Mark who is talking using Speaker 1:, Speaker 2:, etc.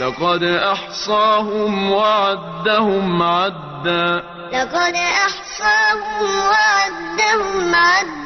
Speaker 1: لقد أحصاهم وعدهم عدا.
Speaker 2: لقد أحصاهم وعدهم عدا.